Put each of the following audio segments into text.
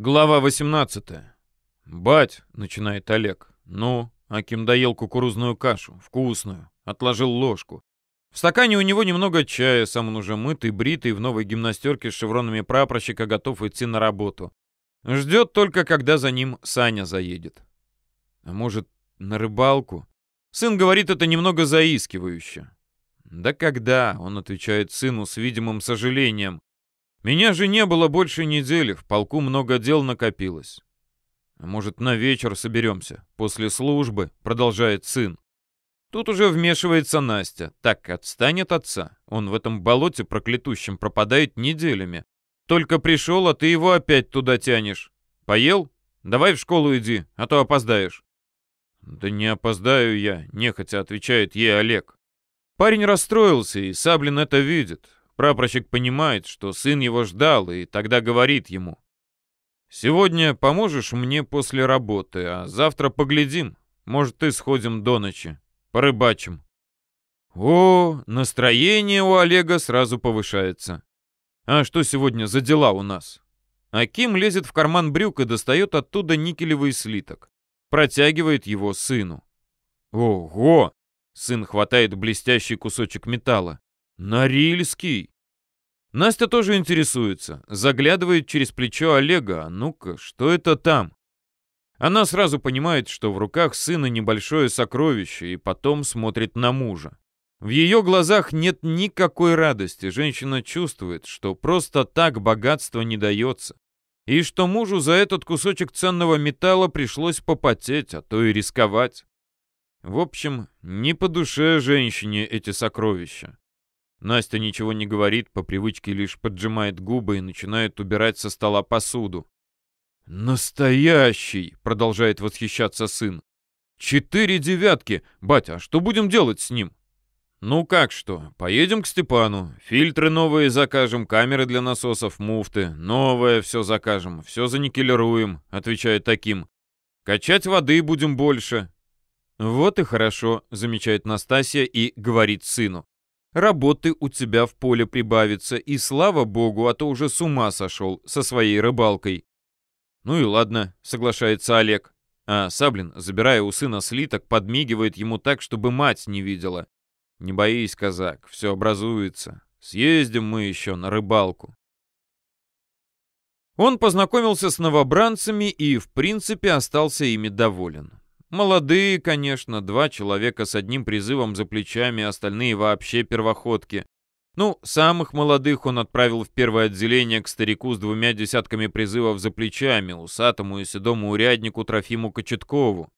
Глава 18. «Бать», — начинает Олег. «Ну?» — Аким доел кукурузную кашу. Вкусную. Отложил ложку. В стакане у него немного чая, сам он уже мытый, бритый, в новой гимнастерке с шевронами прапорщика, готов идти на работу. Ждет только, когда за ним Саня заедет. А может, на рыбалку? Сын говорит это немного заискивающе. «Да когда?» — он отвечает сыну с видимым сожалением. Меня же не было больше недели, в полку много дел накопилось. Может, на вечер соберемся, после службы, продолжает сын. Тут уже вмешивается Настя. Так, отстань от отца. Он в этом болоте проклятущем пропадает неделями. Только пришел, а ты его опять туда тянешь. Поел? Давай в школу иди, а то опоздаешь. Да не опоздаю я, нехотя отвечает ей Олег. Парень расстроился, и Саблин это видит. Прапорщик понимает, что сын его ждал, и тогда говорит ему. «Сегодня поможешь мне после работы, а завтра поглядим. Может, и сходим до ночи. Порыбачим». О, настроение у Олега сразу повышается. А что сегодня за дела у нас? Аким лезет в карман брюк и достает оттуда никелевый слиток. Протягивает его сыну. Ого! Сын хватает блестящий кусочек металла. Норильский. Настя тоже интересуется, заглядывает через плечо Олега. А ну-ка, что это там? Она сразу понимает, что в руках сына небольшое сокровище, и потом смотрит на мужа. В ее глазах нет никакой радости. Женщина чувствует, что просто так богатство не дается. И что мужу за этот кусочек ценного металла пришлось попотеть, а то и рисковать. В общем, не по душе женщине эти сокровища. Настя ничего не говорит, по привычке лишь поджимает губы и начинает убирать со стола посуду. «Настоящий!» — продолжает восхищаться сын. «Четыре девятки! Батя, а что будем делать с ним?» «Ну как что, поедем к Степану, фильтры новые закажем, камеры для насосов, муфты, новое все закажем, все заникелируем», — отвечает таким. «Качать воды будем больше». «Вот и хорошо», — замечает Настасья и говорит сыну работы у тебя в поле прибавится, и слава богу, а то уже с ума сошел со своей рыбалкой. Ну и ладно, соглашается Олег. А Саблин, забирая у сына слиток, подмигивает ему так, чтобы мать не видела. Не боись, казак, все образуется. Съездим мы еще на рыбалку. Он познакомился с новобранцами и, в принципе, остался ими доволен. Молодые, конечно, два человека с одним призывом за плечами, остальные вообще первоходки. Ну, самых молодых он отправил в первое отделение к старику с двумя десятками призывов за плечами, усатому и седому уряднику Трофиму Кочеткову.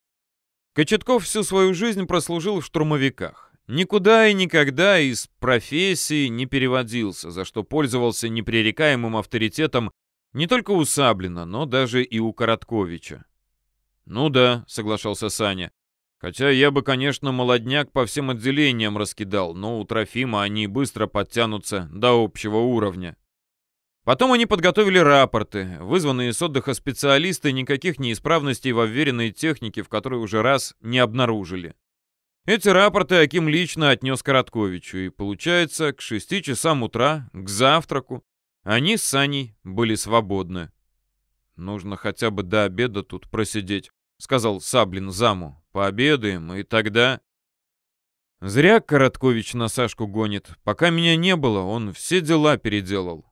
Кочетков всю свою жизнь прослужил в штурмовиках. Никуда и никогда из профессии не переводился, за что пользовался непререкаемым авторитетом не только у Саблина, но даже и у Коротковича. «Ну да», — соглашался Саня. «Хотя я бы, конечно, молодняк по всем отделениям раскидал, но у Трофима они быстро подтянутся до общего уровня». Потом они подготовили рапорты. Вызванные с отдыха специалисты никаких неисправностей в обверенной технике, в которой уже раз не обнаружили. Эти рапорты Аким лично отнес Коротковичу, и, получается, к шести часам утра, к завтраку, они с Саней были свободны. Нужно хотя бы до обеда тут просидеть, сказал Саблин заму. «Пообедаем, и тогда...» Зря Короткович на Сашку гонит. Пока меня не было, он все дела переделал.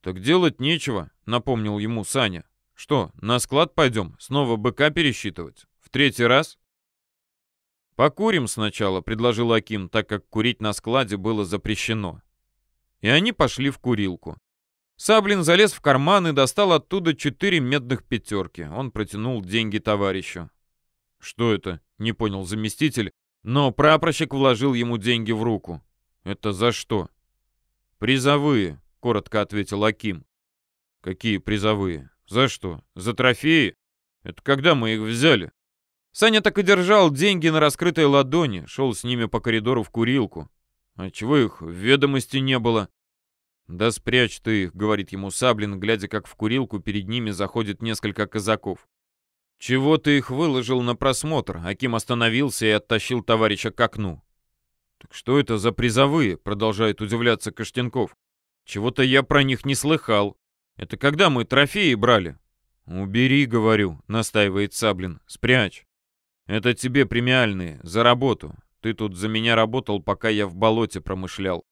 «Так делать нечего», — напомнил ему Саня. «Что, на склад пойдем? Снова быка пересчитывать? В третий раз?» «Покурим сначала», — предложил Аким, так как курить на складе было запрещено. И они пошли в курилку. Саблин залез в карман и достал оттуда четыре медных пятерки. Он протянул деньги товарищу. «Что это?» — не понял заместитель, но прапорщик вложил ему деньги в руку. «Это за что?» «Призовые», — коротко ответил Аким. «Какие призовые? За что? За трофеи? Это когда мы их взяли?» Саня так и держал деньги на раскрытой ладони, шел с ними по коридору в курилку. А чего их в ведомости не было? «Да спрячь ты их», — говорит ему Саблин, глядя, как в курилку перед ними заходит несколько казаков. «Чего ты их выложил на просмотр?» Аким остановился и оттащил товарища к окну. «Так что это за призовые?» — продолжает удивляться Каштенков. «Чего-то я про них не слыхал. Это когда мы трофеи брали?» «Убери, — говорю», — настаивает Саблин. «Спрячь. Это тебе премиальные, за работу. Ты тут за меня работал, пока я в болоте промышлял.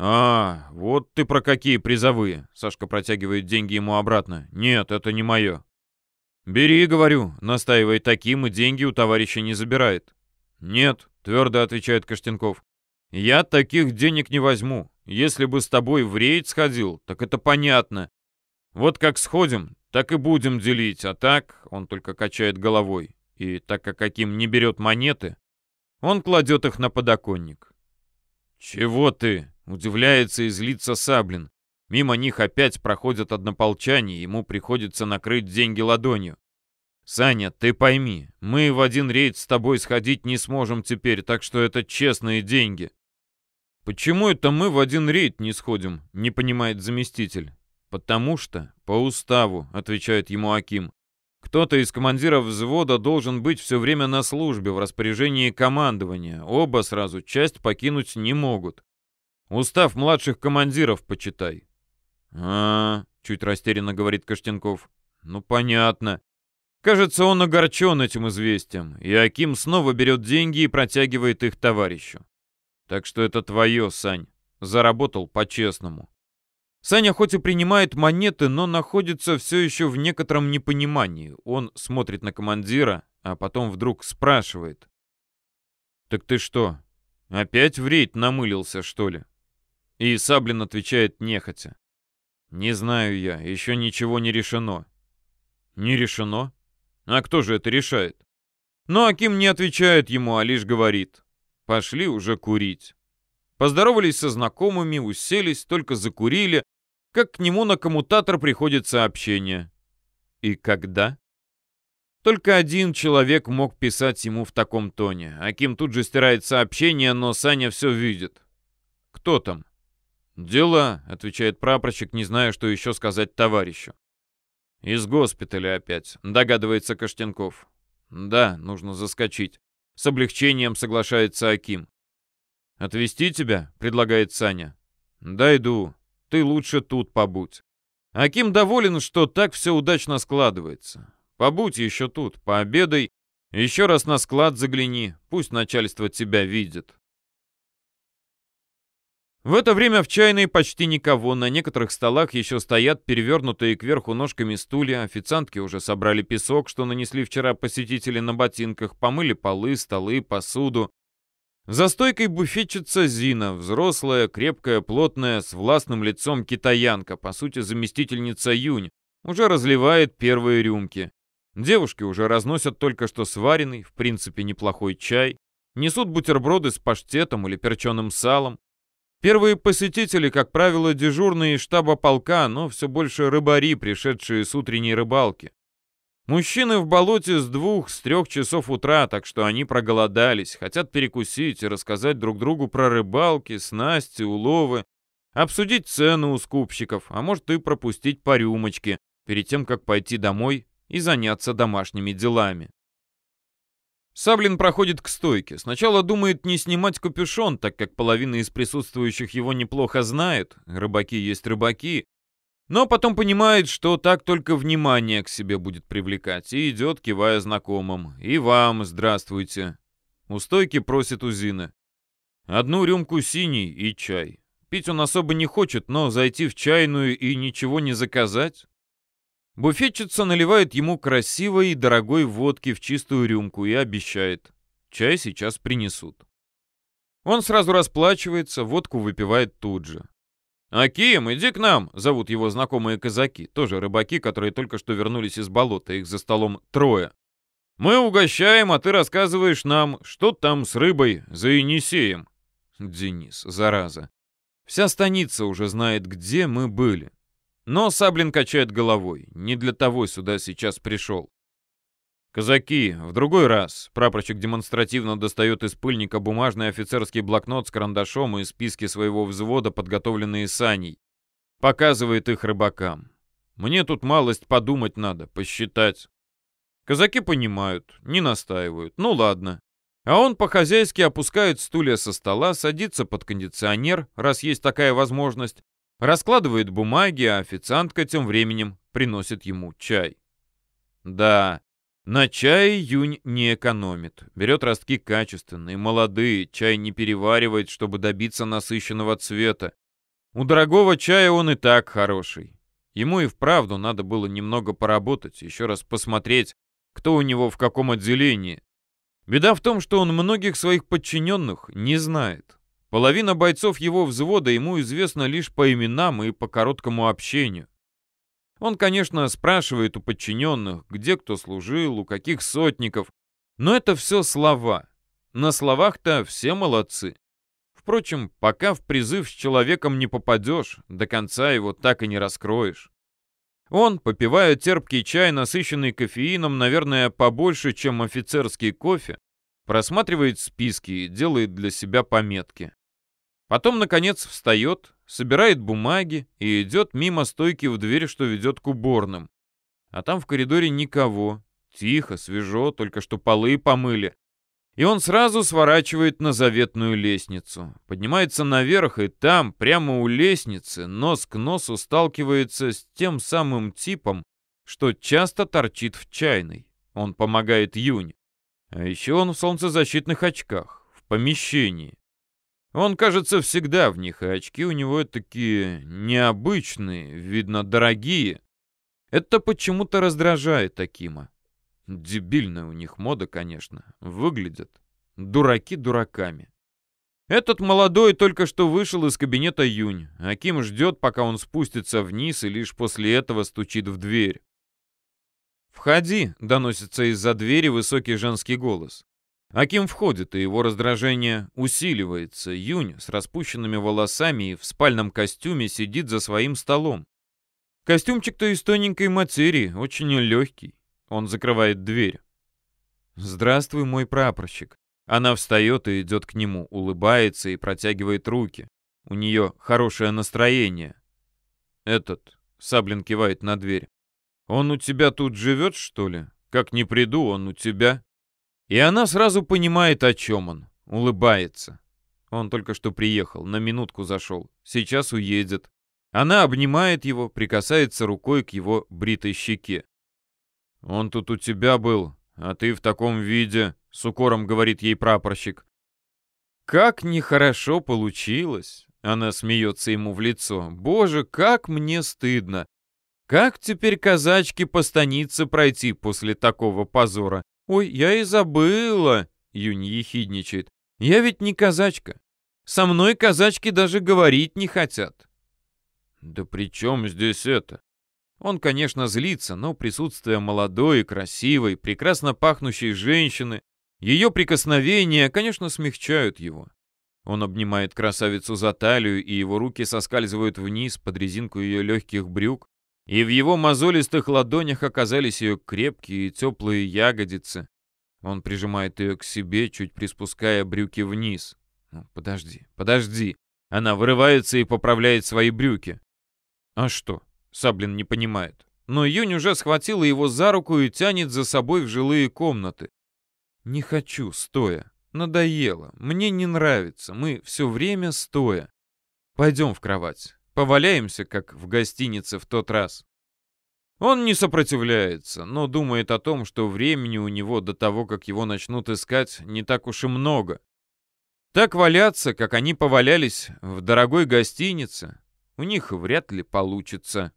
«А, вот ты про какие призовые!» Сашка протягивает деньги ему обратно. «Нет, это не мое». «Бери, — говорю», — настаивает таким, и деньги у товарища не забирает. «Нет», — твердо отвечает Каштенков. «Я таких денег не возьму. Если бы с тобой в рейд сходил, так это понятно. Вот как сходим, так и будем делить, а так...» — он только качает головой. И так как Аким не берет монеты, он кладет их на подоконник. «Чего ты?» — удивляется и злится Саблин. Мимо них опять проходят однополчане, ему приходится накрыть деньги ладонью. «Саня, ты пойми, мы в один рейд с тобой сходить не сможем теперь, так что это честные деньги». «Почему это мы в один рейд не сходим?» — не понимает заместитель. «Потому что по уставу», — отвечает ему Аким. Кто-то из командиров взвода должен быть все время на службе в распоряжении командования. Оба сразу часть покинуть не могут. Устав младших командиров почитай. А, чуть растерянно говорит Каштенков. Ну понятно. Кажется, он огорчен этим известием, и Аким снова берет деньги и протягивает их товарищу. Так что это твое, Сань. Заработал по-честному. Саня хоть и принимает монеты, но находится все еще в некотором непонимании. Он смотрит на командира, а потом вдруг спрашивает. «Так ты что, опять в рейд намылился, что ли?» И Саблин отвечает нехотя. «Не знаю я, еще ничего не решено». «Не решено? А кто же это решает?» Но Аким не отвечает ему, а лишь говорит. «Пошли уже курить». Поздоровались со знакомыми, уселись, только закурили, как к нему на коммутатор приходит сообщение. И когда? Только один человек мог писать ему в таком тоне. Аким тут же стирает сообщение, но Саня все видит. «Кто там?» «Дела», — отвечает прапорщик, не зная, что еще сказать товарищу. «Из госпиталя опять», — догадывается Каштенков. «Да, нужно заскочить». С облегчением соглашается Аким. «Отвезти тебя?» — предлагает Саня. «Дойду. Ты лучше тут побудь. Аким доволен, что так все удачно складывается. Побудь еще тут, пообедай, еще раз на склад загляни, пусть начальство тебя видит. В это время в чайной почти никого, на некоторых столах еще стоят перевернутые кверху ножками стулья, официантки уже собрали песок, что нанесли вчера посетители на ботинках, помыли полы, столы, посуду. За стойкой буфетчица Зина, взрослая, крепкая, плотная, с властным лицом китаянка, по сути заместительница Юнь, уже разливает первые рюмки. Девушки уже разносят только что сваренный, в принципе неплохой чай, несут бутерброды с паштетом или перченым салом. Первые посетители, как правило, дежурные штаба полка, но все больше рыбари, пришедшие с утренней рыбалки. Мужчины в болоте с двух, с трех часов утра, так что они проголодались, хотят перекусить и рассказать друг другу про рыбалки, снасти, уловы, обсудить цены у скупщиков, а может и пропустить по рюмочке, перед тем, как пойти домой и заняться домашними делами. Саблин проходит к стойке. Сначала думает не снимать капюшон, так как половина из присутствующих его неплохо знает. Рыбаки есть рыбаки, но потом понимает, что так только внимание к себе будет привлекать, и идет, кивая знакомым. «И вам здравствуйте». У стойки просит Узина. Одну рюмку синий и чай. Пить он особо не хочет, но зайти в чайную и ничего не заказать? Буфетчица наливает ему красивой и дорогой водки в чистую рюмку и обещает. Чай сейчас принесут. Он сразу расплачивается, водку выпивает тут же. «Аким, иди к нам!» — зовут его знакомые казаки, тоже рыбаки, которые только что вернулись из болота, их за столом трое. «Мы угощаем, а ты рассказываешь нам, что там с рыбой за Енисеем». Денис, зараза. Вся станица уже знает, где мы были. Но Саблин качает головой. Не для того сюда сейчас пришел. «Казаки, в другой раз!» Прапорщик демонстративно достает из пыльника бумажный офицерский блокнот с карандашом и списки своего взвода, подготовленные саней. Показывает их рыбакам. «Мне тут малость подумать надо, посчитать». Казаки понимают, не настаивают. Ну ладно. А он по-хозяйски опускает стулья со стола, садится под кондиционер, раз есть такая возможность, Раскладывает бумаги, а официантка тем временем приносит ему чай. Да, на чай Юнь не экономит. Берет ростки качественные, молодые, чай не переваривает, чтобы добиться насыщенного цвета. У дорогого чая он и так хороший. Ему и вправду надо было немного поработать, еще раз посмотреть, кто у него в каком отделении. Беда в том, что он многих своих подчиненных не знает. Половина бойцов его взвода ему известна лишь по именам и по короткому общению. Он, конечно, спрашивает у подчиненных, где кто служил, у каких сотников, но это все слова. На словах-то все молодцы. Впрочем, пока в призыв с человеком не попадешь, до конца его так и не раскроешь. Он, попивая терпкий чай, насыщенный кофеином, наверное, побольше, чем офицерский кофе, просматривает списки и делает для себя пометки. Потом, наконец, встает, собирает бумаги и идет мимо стойки в дверь, что ведет к уборным. А там в коридоре никого. Тихо, свежо, только что полы помыли. И он сразу сворачивает на заветную лестницу. Поднимается наверх, и там, прямо у лестницы, нос к носу сталкивается с тем самым типом, что часто торчит в чайной. Он помогает Юнь. А еще он в солнцезащитных очках, в помещении. Он, кажется, всегда в них, и очки у него такие необычные, видно, дорогие. Это почему-то раздражает Акима. Дебильная у них мода, конечно. Выглядят. Дураки дураками. Этот молодой только что вышел из кабинета Юнь. Аким ждет, пока он спустится вниз, и лишь после этого стучит в дверь. «Входи», — доносится из-за двери высокий женский голос. Аким входит, и его раздражение усиливается. Юнь с распущенными волосами и в спальном костюме сидит за своим столом. Костюмчик-то из тоненькой материи, очень легкий. Он закрывает дверь. «Здравствуй, мой прапорщик». Она встает и идет к нему, улыбается и протягивает руки. У нее хорошее настроение. «Этот», — Саблин кивает на дверь, — «он у тебя тут живет, что ли? Как не приду, он у тебя?» И она сразу понимает, о чем он. Улыбается. Он только что приехал, на минутку зашел. Сейчас уедет. Она обнимает его, прикасается рукой к его бритой щеке. «Он тут у тебя был, а ты в таком виде», — с укором говорит ей прапорщик. «Как нехорошо получилось!» — она смеется ему в лицо. «Боже, как мне стыдно! Как теперь казачки по станице пройти после такого позора? Ой, я и забыла!» — Юнь ехидничает. «Я ведь не казачка. Со мной казачки даже говорить не хотят». «Да при чем здесь это?» Он, конечно, злится, но присутствие молодой, красивой, прекрасно пахнущей женщины, ее прикосновения, конечно, смягчают его. Он обнимает красавицу за талию, и его руки соскальзывают вниз под резинку ее легких брюк, и в его мозолистых ладонях оказались ее крепкие и теплые ягодицы. Он прижимает ее к себе, чуть приспуская брюки вниз. Ну, подожди, подожди. Она вырывается и поправляет свои брюки. А что? Саблин не понимает. Но Юнь уже схватила его за руку и тянет за собой в жилые комнаты. «Не хочу, стоя. Надоело. Мне не нравится. Мы все время стоя. Пойдем в кровать. Поваляемся, как в гостинице в тот раз». Он не сопротивляется, но думает о том, что времени у него до того, как его начнут искать, не так уж и много. Так валяться, как они повалялись в дорогой гостинице, у них вряд ли получится.